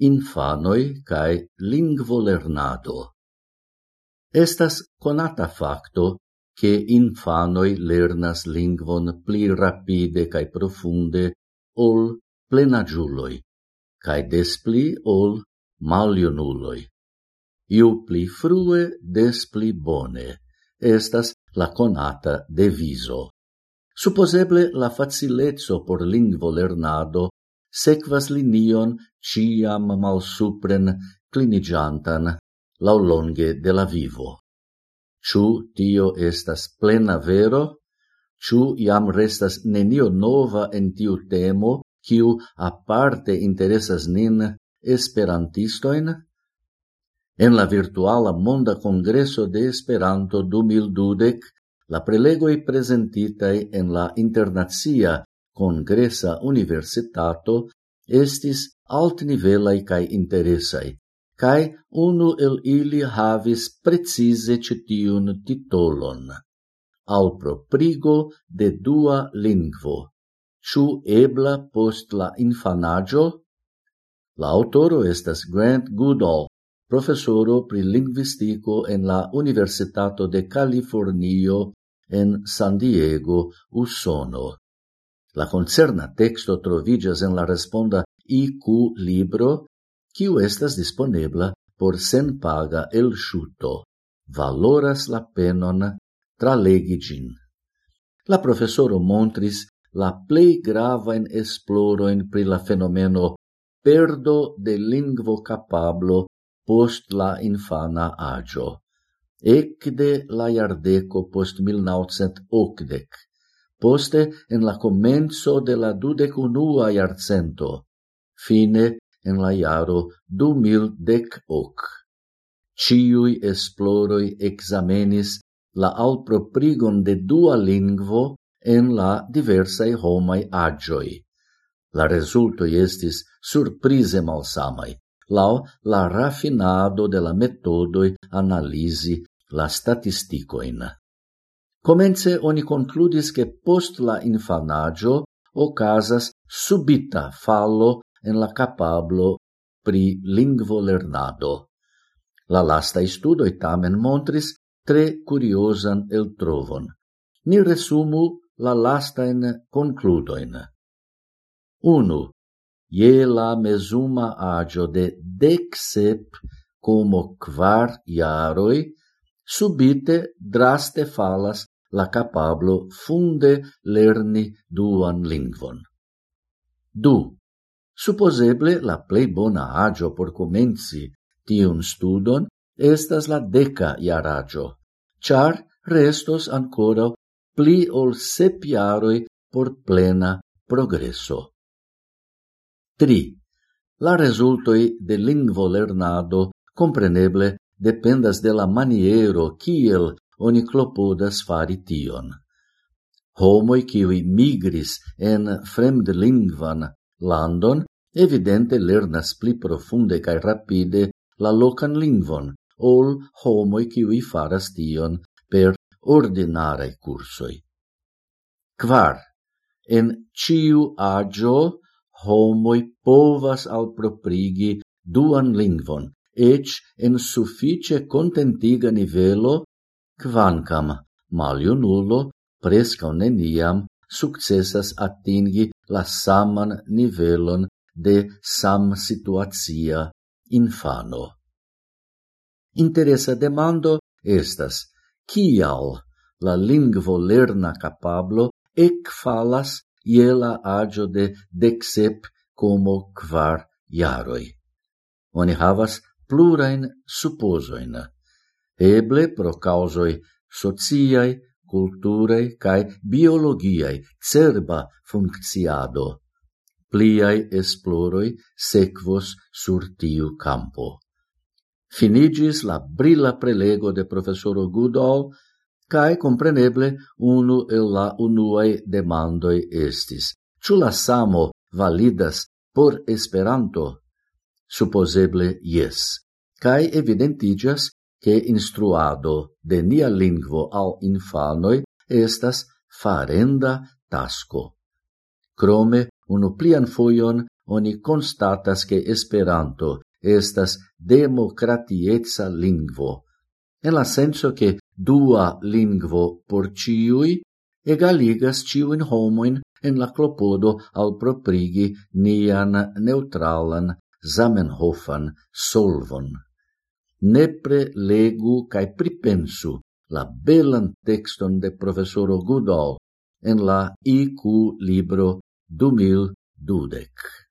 infanoi kaj lingvolernado. Estas conata facto che infanoi lernas lingvon pli rapide cae profunde ol plenagiuloi, cae despli ol malionuloi. Iu pli frue, despli bone, estas la conata deviso. Supposeble la facilezzo por lingvo lernado sequas linion ciam malsupren clinigiantan laulonge de la vivo. Ciu tio estas plena vero? Ciu iam restas nenio nova en tiu temo, kiu aparte interesas nin esperantistoin? En la virtuala Monda Congreso de Esperanto 2012, la prelegoi presentitai en la internazia congresa universitato estis altnivelai cae interesai, cae unu el ili havis precise citiun titolon. Al proprigo de dua lingvo, ciu ebla post la infanaggio? La autoro estas Grant Goodall, professoro pri linguistico en la Universitato de Californio en San Diego, Usono. La concerna texto trovigas en la responda IQ libro, quiu estas disponebla por el elŝuto. Valoras la penon tra legigin. La professoro montris la plei grava in esploro in pri la fenomeno perdo de lingvo capablo post la infana agio. Ecde la iardeco post 1980 poste en la comenzo de la dudecunua iarcento, fine en la iaro du mil dec hoc. Ciui esploroi examenis la alproprigon de dua lingvo en la diversae homai agioi. La resultoi estis surprize malsamai, lau la raffinado de la metodoi analisi la statisticoin. Comence oni concludis che post la infanaggio ocasas subita fallo en la capablo pri lingvo lernado. La lasta studoi tamen montris tre curiosan el trovon. Ni resumu la lasta lastain concludoin. 1. Je la mesuma agio de decsep como quar iaroi, subite draste falas la capablo funde lerni duan lingvon. Du. Supposeble la plei bona agio por comenzi tiun studon estas la deca iaragio, char restos ancora pli ol sep iaroi por plena progresso. 3. La resultoi de lingvo lernado compreneble dependas de la maniero kiel oni clopodas fari tion. Homoi kiwi migris en fremdlingvan landon evidente lernas pli profunde kaj rapide la locan lingvon ol homoi kiwi faras tion per ordinarei cursoi. Kvar, en ciu agio homoi povas alproprigi duan lingvon, ec en suffice contentiga nivelo Kvankam maljunulo preskaŭ neniam successas atingi la saman nivelon de sam situatia infano. Interesa demando estas kial la lingvo lerna capablo ec falas iela agio de decsep como kvar iaroi. Oni havas plurain supposoin eble pro causoi sociai, culturei cae biologiai cerba funcciado. Pliai esploroi sequos sur tiu campo. Finigis la brilla prelego de professoro Goodall, cae compreneble unu el la unuae demandoi estis. Ciu la samo validas por Esperanto? Supposeble, yes. Cae evidentigas che instruado de nia lingvo al infanoi estas farenda tasco. Crome, unu plian foion, oni constatas che Esperanto estas democratietza lingvo, en la senso che dua lingvo por ciui egaligas ciuin homoin en la clopodo al proprigi nian neutralan Zamenhofan solvon nepre legu cae pripensu la belan texton de professoro Goodall en la IQ libro 2012.